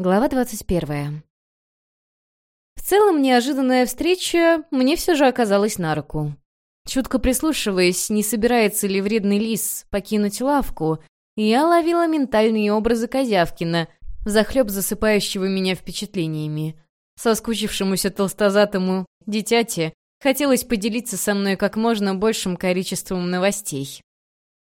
Глава 21. В целом, неожиданная встреча мне все же оказалась на руку. Чутко прислушиваясь, не собирается ли вредный лис покинуть лавку, я ловила ментальные образы Козявкина, захлеб засыпающего меня впечатлениями. Соскучившемуся толстозатому дитяте хотелось поделиться со мной как можно большим количеством новостей.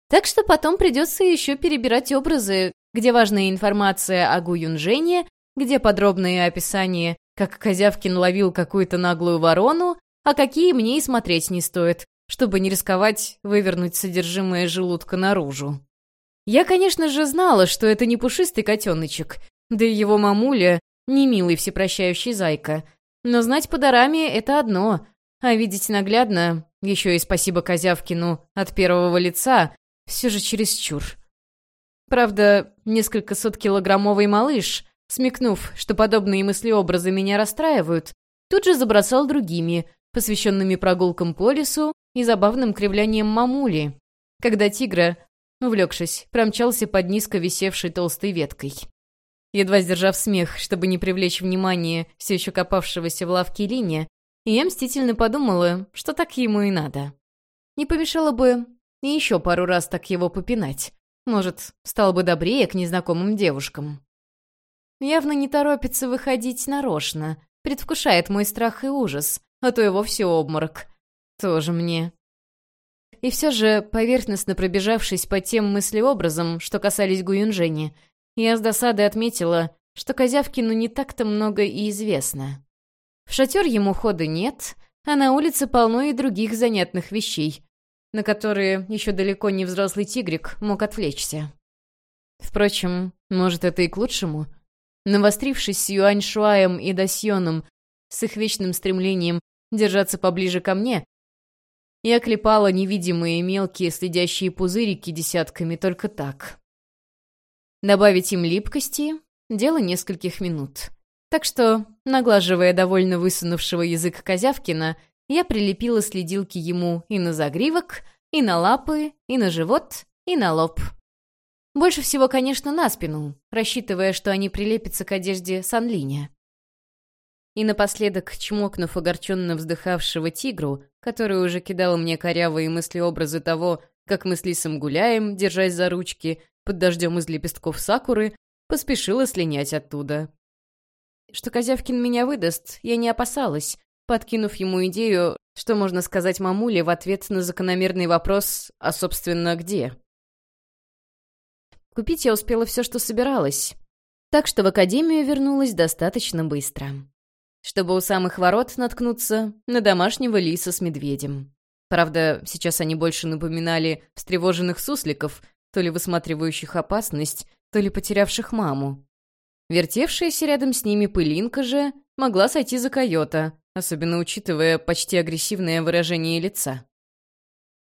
Так что потом придется еще перебирать образы, где важная информация о Гу Юнжене, где подробное описание, как Козявкин ловил какую-то наглую ворону, а какие мне и смотреть не стоит, чтобы не рисковать вывернуть содержимое желудка наружу. Я, конечно же, знала, что это не пушистый котеночек, да и его мамуля не милый всепрощающий зайка. Но знать по дараме — это одно, а видеть наглядно, еще и спасибо Козявкину от первого лица, все же чересчур. Правда, несколько соткилограммовый малыш, смекнув, что подобные мыслеобразы меня расстраивают, тут же забросал другими, посвященными прогулкам по лесу и забавным кривлянием мамули, когда тигра, увлекшись, промчался под низко висевшей толстой веткой. Едва сдержав смех, чтобы не привлечь внимание все еще копавшегося в лавке Линия, я мстительно подумала, что так ему и надо. Не помешало бы и еще пару раз так его попинать. Может, стал бы добрее к незнакомым девушкам. Явно не торопится выходить нарочно, предвкушает мой страх и ужас, а то и вовсе обморок. Тоже мне. И все же, поверхностно пробежавшись по тем мыслеобразам, что касались Гуюнжени, я с досадой отметила, что Козявкину не так-то много и известно. В шатер ему хода нет, а на улице полно и других занятных вещей, на которые еще далеко не взрослый тигрик мог отвлечься. Впрочем, может, это и к лучшему. Навострившись с Юаньшуаем и Дасьоном, с их вечным стремлением держаться поближе ко мне, я клепала невидимые мелкие следящие пузырики десятками только так. Добавить им липкости — дело нескольких минут. Так что, наглаживая довольно высунувшего язык Козявкина, я прилепила следилки ему и на загривок, и на лапы, и на живот, и на лоб. Больше всего, конечно, на спину, рассчитывая, что они прилепятся к одежде Санлиня. И напоследок, чмокнув огорченно вздыхавшего тигру, который уже кидал мне корявые мысли-образы того, как мы с Лисом гуляем, держась за ручки, под дождем из лепестков сакуры, поспешила слинять оттуда. Что Козявкин меня выдаст, я не опасалась, подкинув ему идею, что можно сказать мамуле в ответ на закономерный вопрос «А, собственно, где?». Купить я успела все, что собиралась, так что в академию вернулась достаточно быстро. Чтобы у самых ворот наткнуться на домашнего лиса с медведем. Правда, сейчас они больше напоминали встревоженных сусликов, то ли высматривающих опасность, то ли потерявших маму. Вертевшаяся рядом с ними пылинка же могла сойти за койота, особенно учитывая почти агрессивное выражение лица.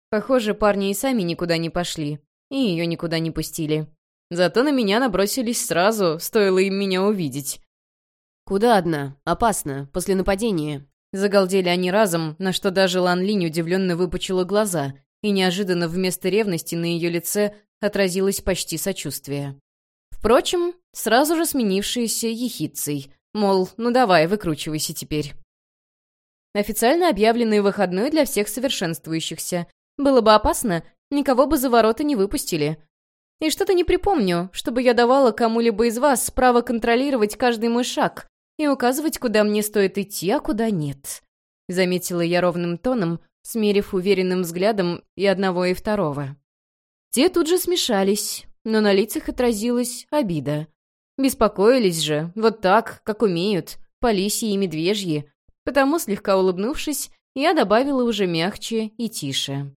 Похоже, парни и сами никуда не пошли, и ее никуда не пустили. Зато на меня набросились сразу, стоило им меня увидеть. «Куда одна? Опасно. После нападения». Загалдели они разом, на что даже Лан Линь удивленно выпучила глаза, и неожиданно вместо ревности на ее лице отразилось почти сочувствие. Впрочем, сразу же сменившееся ехидцей, мол, ну давай, выкручивайся теперь. Официально объявленный выходной для всех совершенствующихся. Было бы опасно, никого бы за ворота не выпустили. И что-то не припомню, чтобы я давала кому-либо из вас право контролировать каждый мой шаг и указывать, куда мне стоит идти, а куда нет. Заметила я ровным тоном, смерив уверенным взглядом и одного, и второго. Те тут же смешались, но на лицах отразилась обида. Беспокоились же, вот так, как умеют, по и медвежьи, потому, слегка улыбнувшись, я добавила уже мягче и тише.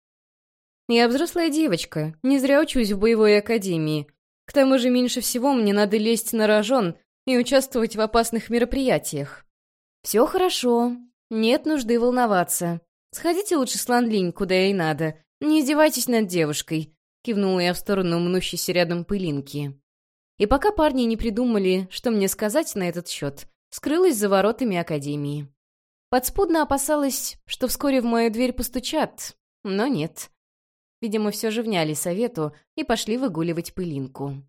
«Я взрослая девочка, не зря учусь в боевой академии. К тому же меньше всего мне надо лезть на рожон и участвовать в опасных мероприятиях. Все хорошо, нет нужды волноваться. Сходите лучше с Ланлинь, куда ей надо. Не издевайтесь над девушкой», — кивнула я в сторону мнущейся рядом пылинки. И пока парни не придумали, что мне сказать на этот счет, скрылась за воротами академии. Подспудно опасалась, что вскоре в мою дверь постучат, но нет. Видимо, все же вняли совету и пошли выгуливать пылинку.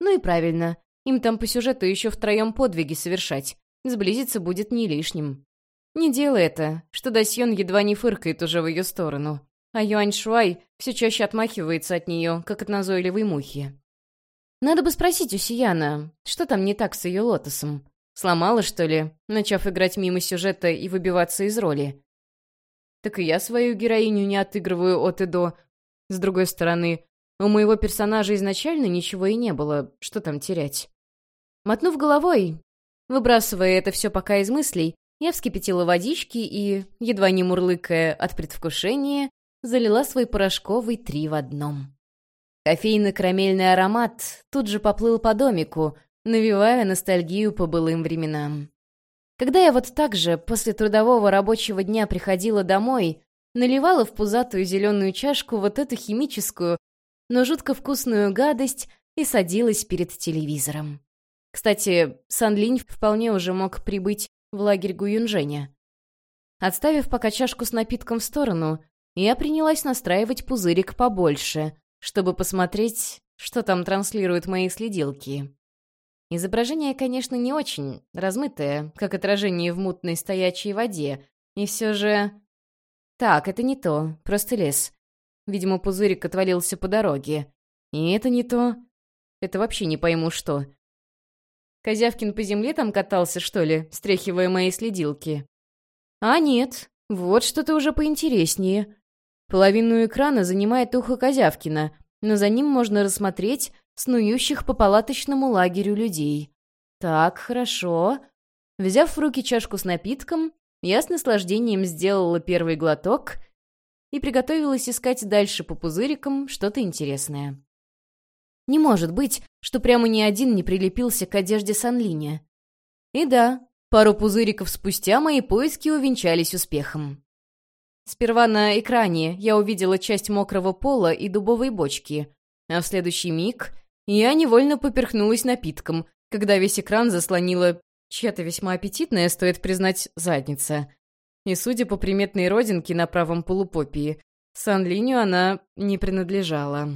Ну и правильно. Им там по сюжету еще втроем подвиги совершать. Сблизиться будет не лишним. Не делай это, что Дасьон едва не фыркает уже в ее сторону. А Юань Шуай все чаще отмахивается от нее, как от назойливой мухи. Надо бы спросить у Сияна, что там не так с ее лотосом. Сломала, что ли, начав играть мимо сюжета и выбиваться из роли? Так и я свою героиню не отыгрываю от и до. С другой стороны, у моего персонажа изначально ничего и не было, что там терять. Мотнув головой, выбрасывая это все пока из мыслей, я вскипятила водички и, едва не мурлыкая от предвкушения, залила свой порошковый три в одном. Кофейно-карамельный аромат тут же поплыл по домику, навевая ностальгию по былым временам. Когда я вот так же после трудового рабочего дня приходила домой, наливала в пузатую зеленую чашку вот эту химическую, но жутко вкусную гадость и садилась перед телевизором. Кстати, Сан Линь вполне уже мог прибыть в лагерь Гуюнжэня. Отставив пока чашку с напитком в сторону, я принялась настраивать пузырик побольше, чтобы посмотреть, что там транслируют мои следилки. Изображение, конечно, не очень размытое, как отражение в мутной стоячей воде, и все же... Так, это не то, просто лес. Видимо, пузырик отвалился по дороге. И это не то. Это вообще не пойму, что. Козявкин по земле там катался, что ли, стряхивая мои следилки? А нет, вот что-то уже поинтереснее. Половину экрана занимает ухо Козявкина, но за ним можно рассмотреть снующих по палаточному лагерю людей. Так, хорошо. Взяв в руки чашку с напитком, я с наслаждением сделала первый глоток и приготовилась искать дальше по пузырикам что-то интересное. Не может быть, что прямо ни один не прилепился к одежде Санлиня. И да, пару пузыриков спустя мои поиски увенчались успехом. Сперва на экране я увидела часть мокрого пола и дубовой бочки, а в следующий миг я невольно поперхнулась напитком, когда весь экран заслонила чья-то весьма аппетитная, стоит признать, задница. И, судя по приметной родинке на правом полупопии, Сан-Линю она не принадлежала.